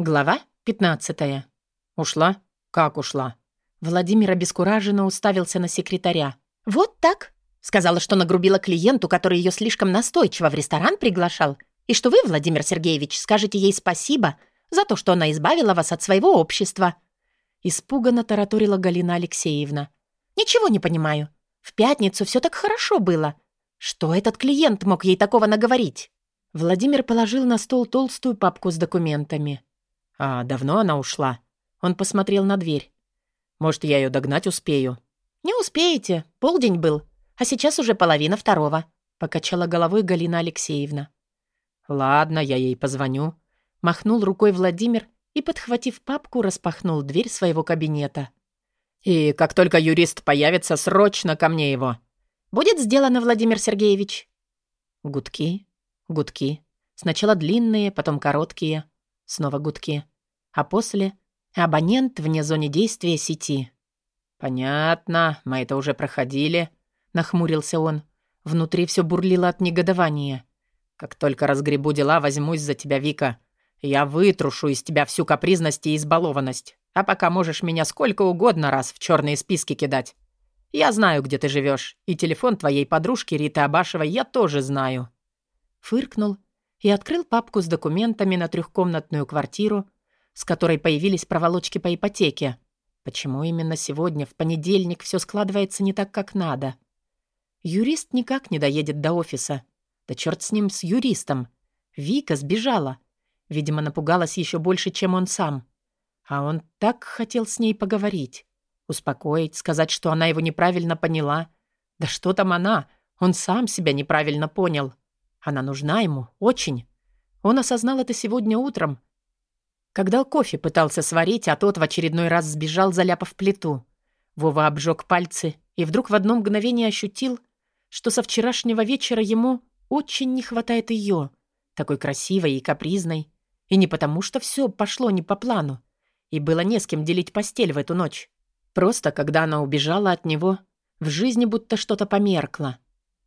Глава 15. Ушла? Как ушла? Владимир обескураженно уставился на секретаря. «Вот так?» Сказала, что нагрубила клиенту, который ее слишком настойчиво в ресторан приглашал, и что вы, Владимир Сергеевич, скажете ей спасибо за то, что она избавила вас от своего общества. Испуганно тараторила Галина Алексеевна. «Ничего не понимаю. В пятницу все так хорошо было. Что этот клиент мог ей такого наговорить?» Владимир положил на стол толстую папку с документами. «А давно она ушла?» Он посмотрел на дверь. «Может, я ее догнать успею?» «Не успеете. Полдень был. А сейчас уже половина второго», — покачала головой Галина Алексеевна. «Ладно, я ей позвоню». Махнул рукой Владимир и, подхватив папку, распахнул дверь своего кабинета. «И как только юрист появится, срочно ко мне его». «Будет сделано, Владимир Сергеевич». Гудки, гудки. Сначала длинные, потом короткие. Снова гудки. А после — абонент вне зоны действия сети. «Понятно, мы это уже проходили», — нахмурился он. Внутри все бурлило от негодования. «Как только разгребу дела, возьмусь за тебя, Вика. Я вытрушу из тебя всю капризность и избалованность. А пока можешь меня сколько угодно раз в черные списки кидать. Я знаю, где ты живешь, и телефон твоей подружки Риты Абашевой я тоже знаю». Фыркнул и открыл папку с документами на трехкомнатную квартиру, с которой появились проволочки по ипотеке. Почему именно сегодня, в понедельник, все складывается не так, как надо? Юрист никак не доедет до офиса. Да черт с ним, с юристом. Вика сбежала. Видимо, напугалась еще больше, чем он сам. А он так хотел с ней поговорить. Успокоить, сказать, что она его неправильно поняла. Да что там она? Он сам себя неправильно понял. Она нужна ему, очень. Он осознал это сегодня утром, когда кофе пытался сварить, а тот в очередной раз сбежал, заляпав плиту. Вова обжег пальцы и вдруг в одно мгновение ощутил, что со вчерашнего вечера ему очень не хватает ее, такой красивой и капризной. И не потому, что все пошло не по плану, и было не с кем делить постель в эту ночь. Просто, когда она убежала от него, в жизни будто что-то померкло.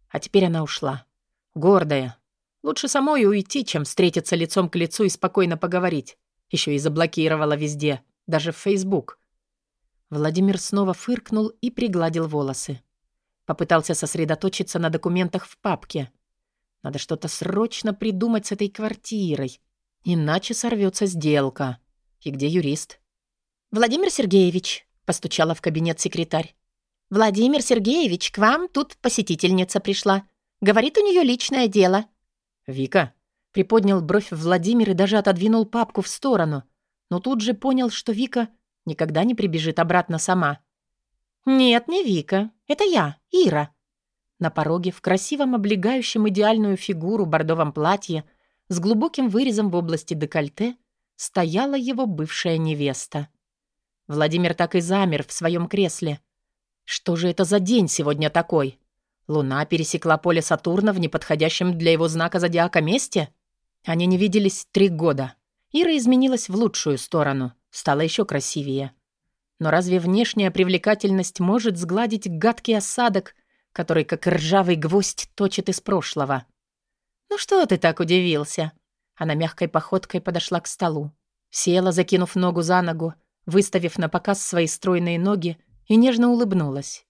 А теперь она ушла. Гордая. Лучше самой уйти, чем встретиться лицом к лицу и спокойно поговорить. Еще и заблокировала везде, даже в Facebook. Владимир снова фыркнул и пригладил волосы. Попытался сосредоточиться на документах в папке. Надо что-то срочно придумать с этой квартирой. Иначе сорвется сделка. И где юрист? «Владимир Сергеевич», — постучала в кабинет секретарь. «Владимир Сергеевич, к вам тут посетительница пришла. Говорит, у нее личное дело». «Вика?» — приподнял бровь Владимир и даже отодвинул папку в сторону, но тут же понял, что Вика никогда не прибежит обратно сама. «Нет, не Вика. Это я, Ира». На пороге в красивом облегающем идеальную фигуру бордовом платье с глубоким вырезом в области декольте стояла его бывшая невеста. Владимир так и замер в своем кресле. Что же это за день сегодня такой? Луна пересекла поле Сатурна в неподходящем для его знака зодиака месте? Они не виделись три года. Ира изменилась в лучшую сторону, стала еще красивее. Но разве внешняя привлекательность может сгладить гадкий осадок, который, как ржавый гвоздь, точит из прошлого? «Ну что ты так удивился?» Она мягкой походкой подошла к столу. Села, закинув ногу за ногу, выставив на показ свои стройные ноги, и нежно улыбнулась.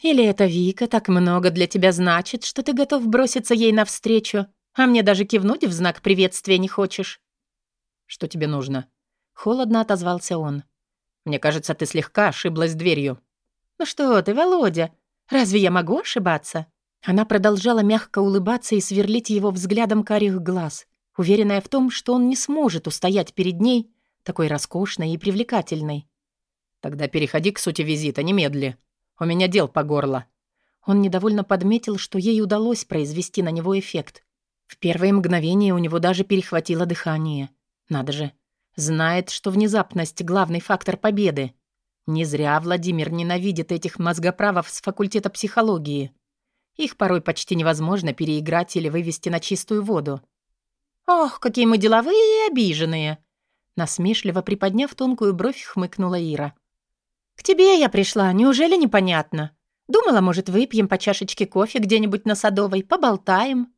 Или эта Вика так много для тебя значит, что ты готов броситься ей навстречу, а мне даже кивнуть в знак приветствия не хочешь?» «Что тебе нужно?» Холодно отозвался он. «Мне кажется, ты слегка ошиблась дверью». «Ну что ты, Володя, разве я могу ошибаться?» Она продолжала мягко улыбаться и сверлить его взглядом карих глаз, уверенная в том, что он не сможет устоять перед ней, такой роскошной и привлекательной. «Тогда переходи к сути визита, немедли», у меня дел по горло». Он недовольно подметил, что ей удалось произвести на него эффект. В первые мгновения у него даже перехватило дыхание. Надо же. Знает, что внезапность — главный фактор победы. Не зря Владимир ненавидит этих мозгоправов с факультета психологии. Их порой почти невозможно переиграть или вывести на чистую воду. «Ох, какие мы деловые и обиженные!» Насмешливо приподняв тонкую бровь, хмыкнула Ира. «К тебе я пришла, неужели непонятно? Думала, может, выпьем по чашечке кофе где-нибудь на Садовой, поболтаем?»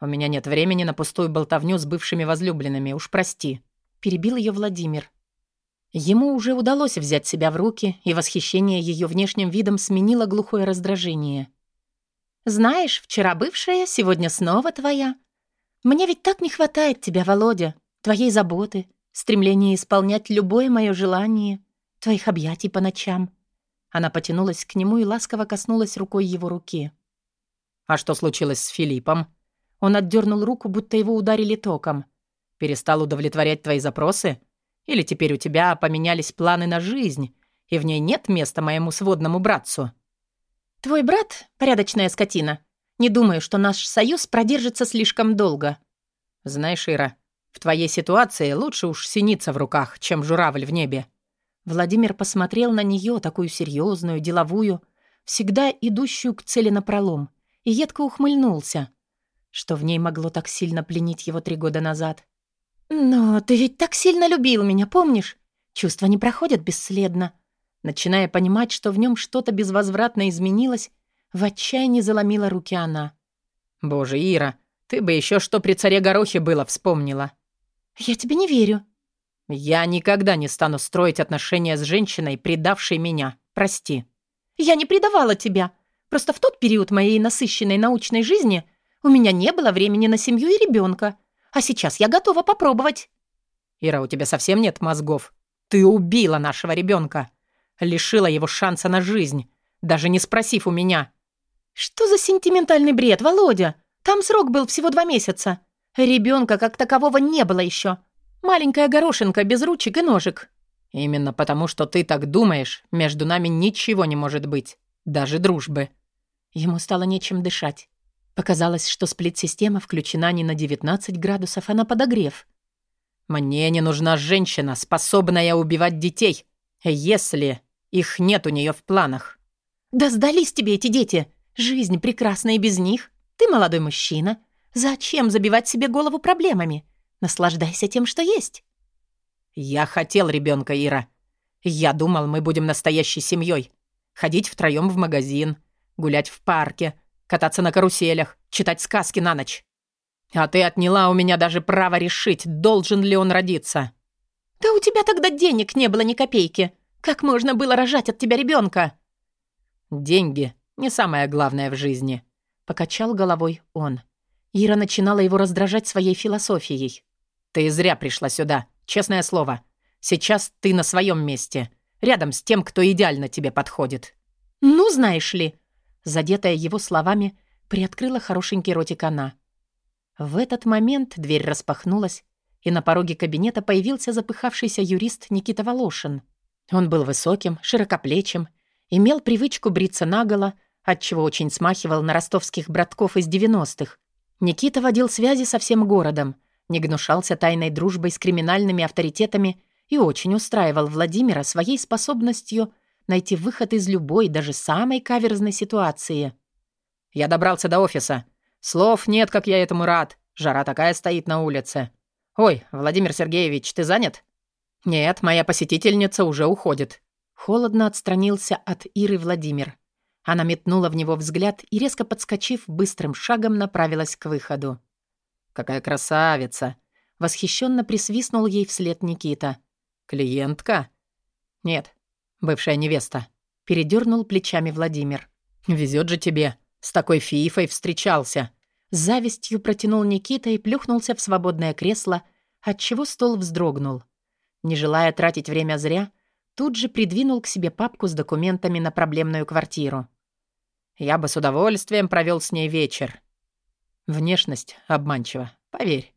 «У меня нет времени на пустую болтовню с бывшими возлюбленными, уж прости». перебил ее Владимир. Ему уже удалось взять себя в руки, и восхищение ее внешним видом сменило глухое раздражение. «Знаешь, вчера бывшая, сегодня снова твоя. Мне ведь так не хватает тебя, Володя, твоей заботы, стремления исполнять любое мое желание, твоих объятий по ночам». Она потянулась к нему и ласково коснулась рукой его руки. «А что случилось с Филиппом?» Он отдернул руку, будто его ударили током. «Перестал удовлетворять твои запросы? Или теперь у тебя поменялись планы на жизнь, и в ней нет места моему сводному братцу?» «Твой брат — порядочная скотина. Не думаю, что наш союз продержится слишком долго». «Знаешь, Ира, в твоей ситуации лучше уж синица в руках, чем журавль в небе». Владимир посмотрел на нее, такую серьезную, деловую, всегда идущую к цели напролом, и едко ухмыльнулся. Что в ней могло так сильно пленить его три года назад? «Но ты ведь так сильно любил меня, помнишь? Чувства не проходят бесследно. Начиная понимать, что в нем что-то безвозвратно изменилось, в отчаянии заломила руки она. «Боже, Ира, ты бы еще что при царе Горохе было вспомнила». «Я тебе не верю». «Я никогда не стану строить отношения с женщиной, предавшей меня. Прости». «Я не предавала тебя. Просто в тот период моей насыщенной научной жизни у меня не было времени на семью и ребенка. А сейчас я готова попробовать». «Ира, у тебя совсем нет мозгов. Ты убила нашего ребенка. Лишила его шанса на жизнь, даже не спросив у меня. «Что за сентиментальный бред, Володя? Там срок был всего два месяца. Ребенка как такового не было еще. Маленькая горошинка без ручек и ножек». «Именно потому, что ты так думаешь, между нами ничего не может быть. Даже дружбы». Ему стало нечем дышать. Показалось, что сплит-система включена не на 19 градусов, а на подогрев. «Мне не нужна женщина, способная убивать детей, если их нет у нее в планах». «Да сдались тебе эти дети! Жизнь прекрасна и без них. Ты молодой мужчина. Зачем забивать себе голову проблемами? Наслаждайся тем, что есть». «Я хотел ребенка, Ира. Я думал, мы будем настоящей семьей. Ходить втроем в магазин, гулять в парке, кататься на каруселях, читать сказки на ночь. А ты отняла у меня даже право решить, должен ли он родиться». «Да у тебя тогда денег не было ни копейки. Как можно было рожать от тебя ребенка? «Деньги — не самое главное в жизни», — покачал головой он. Ира начинала его раздражать своей философией. «Ты зря пришла сюда, честное слово. Сейчас ты на своем месте, рядом с тем, кто идеально тебе подходит». «Ну, знаешь ли...» Задетая его словами, приоткрыла хорошенький ротик она. В этот момент дверь распахнулась, и на пороге кабинета появился запыхавшийся юрист Никита Волошин. Он был высоким, широкоплечим, имел привычку бриться наголо, отчего очень смахивал на ростовских братков из 90-х. Никита водил связи со всем городом, не гнушался тайной дружбой с криминальными авторитетами и очень устраивал Владимира своей способностью найти выход из любой, даже самой каверзной ситуации. «Я добрался до офиса. Слов нет, как я этому рад. Жара такая стоит на улице. Ой, Владимир Сергеевич, ты занят?» «Нет, моя посетительница уже уходит». Холодно отстранился от Иры Владимир. Она метнула в него взгляд и, резко подскочив, быстрым шагом направилась к выходу. «Какая красавица!» Восхищенно присвистнул ей вслед Никита. «Клиентка?» «Нет, бывшая невеста», — передернул плечами Владимир. «Везет же тебе. С такой фифой встречался». С завистью протянул Никита и плюхнулся в свободное кресло, отчего стол вздрогнул. Не желая тратить время зря, тут же придвинул к себе папку с документами на проблемную квартиру. Я бы с удовольствием провел с ней вечер. Внешность обманчива, поверь.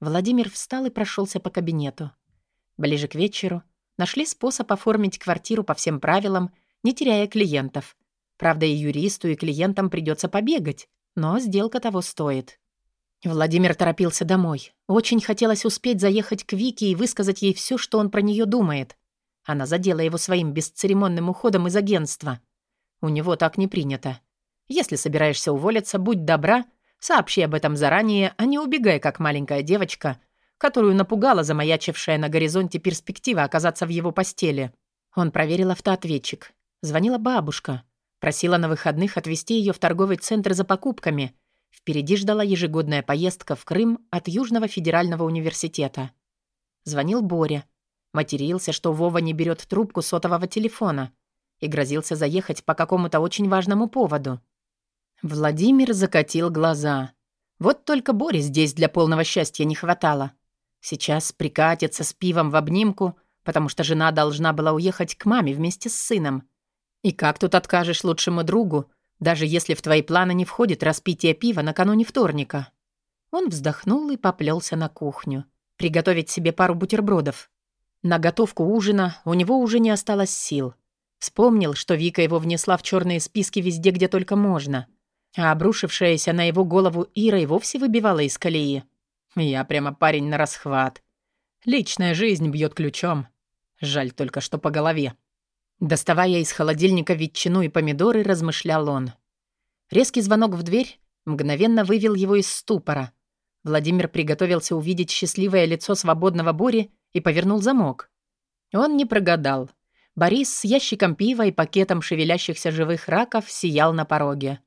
Владимир встал и прошелся по кабинету. Ближе к вечеру нашли способ оформить квартиру по всем правилам, не теряя клиентов. Правда, и юристу, и клиентам придется побегать, но сделка того стоит. Владимир торопился домой. Очень хотелось успеть заехать к Вике и высказать ей все, что он про нее думает. Она задела его своим бесцеремонным уходом из агентства. У него так не принято. Если собираешься уволиться, будь добра, сообщи об этом заранее, а не убегай, как маленькая девочка, которую напугала замаячившая на горизонте перспектива оказаться в его постели. Он проверил автоответчик. Звонила бабушка. Просила на выходных отвезти ее в торговый центр за покупками — Впереди ждала ежегодная поездка в Крым от Южного федерального университета. Звонил Боря. Матерился, что Вова не берет трубку сотового телефона и грозился заехать по какому-то очень важному поводу. Владимир закатил глаза. Вот только Боре здесь для полного счастья не хватало. Сейчас прикатится с пивом в обнимку, потому что жена должна была уехать к маме вместе с сыном. И как тут откажешь лучшему другу, даже если в твои планы не входит распитие пива накануне вторника? Он вздохнул и поплелся на кухню. Приготовить себе пару бутербродов. На готовку ужина у него уже не осталось сил. Вспомнил, что Вика его внесла в черные списки везде, где только можно. А обрушившаяся на его голову Ира и вовсе выбивала из колеи. Я прямо парень на расхват. Личная жизнь бьет ключом. Жаль только, что по голове. Доставая из холодильника ветчину и помидоры, размышлял он. Резкий звонок в дверь мгновенно вывел его из ступора. Владимир приготовился увидеть счастливое лицо свободного Бори и повернул замок. Он не прогадал. Борис с ящиком пива и пакетом шевелящихся живых раков сиял на пороге.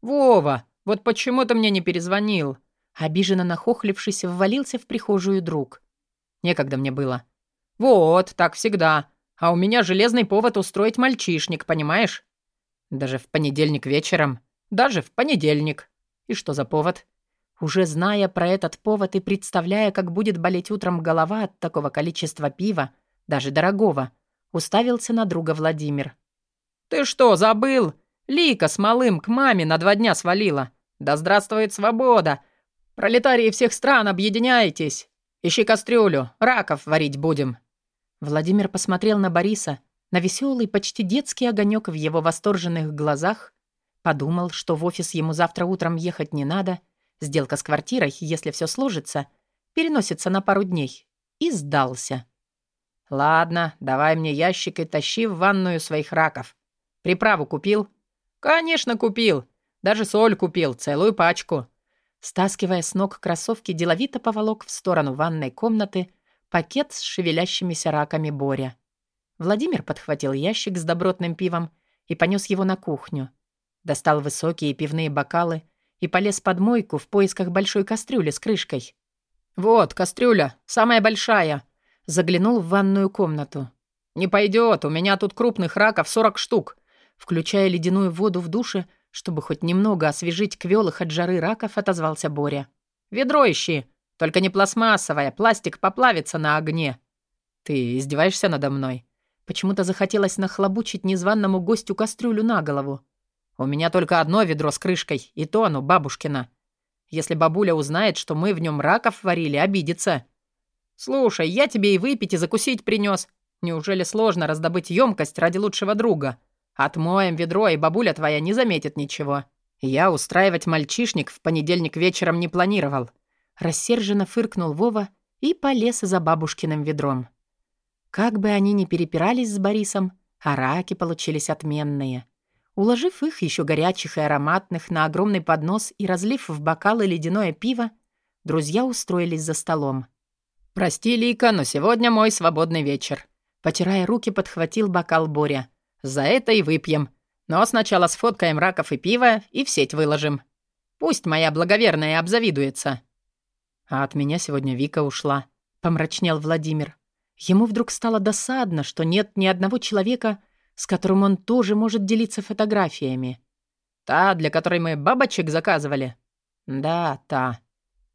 «Вова, вот почему ты мне не перезвонил?» Обиженно нахохлившись, ввалился в прихожую друг. «Некогда мне было». «Вот, так всегда. А у меня железный повод устроить мальчишник, понимаешь? Даже в понедельник вечером. Даже в понедельник. И что за повод? Уже зная про этот повод и представляя, как будет болеть утром голова от такого количества пива, даже дорогого, уставился на друга Владимир. «Ты что, забыл? Лика с малым к маме на два дня свалила. Да здравствует свобода! Пролетарии всех стран, объединяйтесь! Ищи кастрюлю, раков варить будем!» Владимир посмотрел на Бориса, на веселый, почти детский огонек в его восторженных глазах, подумал, что в офис ему завтра утром ехать не надо, сделка с квартирой, если все сложится, переносится на пару дней, и сдался. «Ладно, давай мне ящик и тащи в ванную своих раков. Приправу купил?» «Конечно, купил. Даже соль купил, целую пачку». Стаскивая с ног кроссовки, деловито поволок в сторону ванной комнаты, пакет с шевелящимися раками Боря. Владимир подхватил ящик с добротным пивом и понес его на кухню. Достал высокие пивные бокалы и полез под мойку в поисках большой кастрюли с крышкой. «Вот, кастрюля, самая большая!» Заглянул в ванную комнату. «Не пойдет, у меня тут крупных раков сорок штук!» Включая ледяную воду в душе, чтобы хоть немного освежить квелых от жары раков, отозвался Боря. «Ведро ищи! Только не пластмассовая, пластик поплавится на огне. Ты издеваешься надо мной? Почему-то захотелось нахлобучить незваному гостю кастрюлю на голову. У меня только одно ведро с крышкой, и то оно бабушкино. Если бабуля узнает, что мы в нем раков варили, обидится. Слушай, я тебе и выпить, и закусить принес. Неужели сложно раздобыть емкость ради лучшего друга? Отмоем ведро, и бабуля твоя не заметит ничего. Я устраивать мальчишник в понедельник вечером не планировал. Рассерженно фыркнул Вова и полез за бабушкиным ведром. Как бы они ни перепирались с Борисом, а раки получились отменные. Уложив их, еще горячих и ароматных, на огромный поднос и разлив в бокалы ледяное пиво, друзья устроились за столом. «Прости, Лика, но сегодня мой свободный вечер», потирая руки, подхватил бокал Боря. «За это и выпьем. Но сначала сфоткаем раков и пиво и в сеть выложим. Пусть моя благоверная обзавидуется». А от меня сегодня Вика ушла. Помрачнел Владимир. Ему вдруг стало досадно, что нет ни одного человека, с которым он тоже может делиться фотографиями. «Та, для которой мы бабочек заказывали?» «Да, та.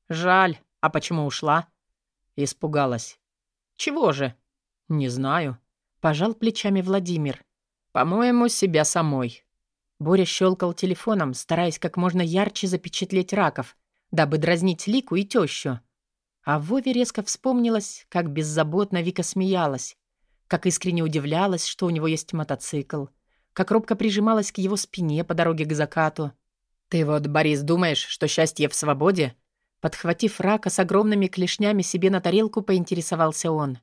Жаль. А почему ушла?» Испугалась. «Чего же?» «Не знаю». Пожал плечами Владимир. «По-моему, себя самой». Боря щелкал телефоном, стараясь как можно ярче запечатлеть раков, дабы дразнить Лику и тещу. А Вове резко вспомнилось, как беззаботно Вика смеялась, как искренне удивлялась, что у него есть мотоцикл, как робко прижималась к его спине по дороге к закату. «Ты вот, Борис, думаешь, что счастье в свободе?» Подхватив рака с огромными клешнями себе на тарелку, поинтересовался он.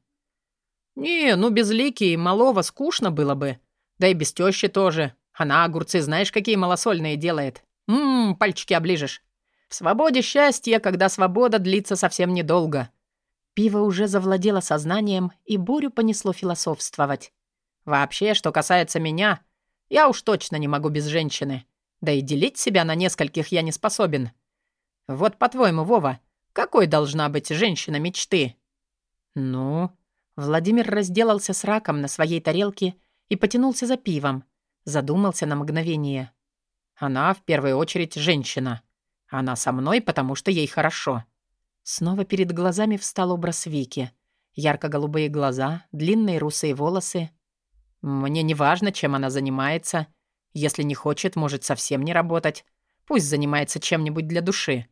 «Не, ну без Лики и малого скучно было бы. Да и без тещи тоже. Она огурцы знаешь, какие малосольные делает. Ммм, пальчики оближешь. В свободе счастье, когда свобода длится совсем недолго. Пиво уже завладело сознанием, и Борю понесло философствовать. Вообще, что касается меня, я уж точно не могу без женщины. Да и делить себя на нескольких я не способен. Вот по-твоему, Вова, какой должна быть женщина мечты? «Ну?» Владимир разделался с раком на своей тарелке и потянулся за пивом. Задумался на мгновение. «Она, в первую очередь, женщина. Она со мной, потому что ей хорошо». Снова перед глазами встал образ Вики. Ярко-голубые глаза, длинные русые волосы. «Мне не важно, чем она занимается. Если не хочет, может совсем не работать. Пусть занимается чем-нибудь для души.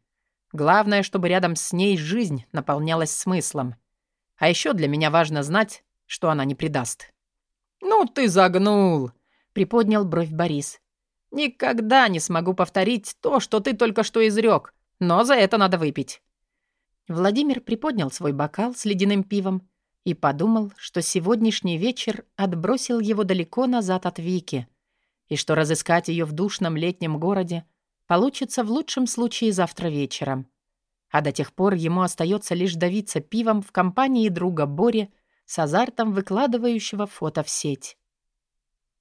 Главное, чтобы рядом с ней жизнь наполнялась смыслом. А еще для меня важно знать, что она не предаст». «Ну ты загнул!» — приподнял бровь Борис. «Никогда не смогу повторить то, что ты только что изрек, но за это надо выпить». Владимир приподнял свой бокал с ледяным пивом и подумал, что сегодняшний вечер отбросил его далеко назад от Вики, и что разыскать ее в душном летнем городе получится в лучшем случае завтра вечером. А до тех пор ему остается лишь давиться пивом в компании друга Бори с азартом выкладывающего фото в сеть.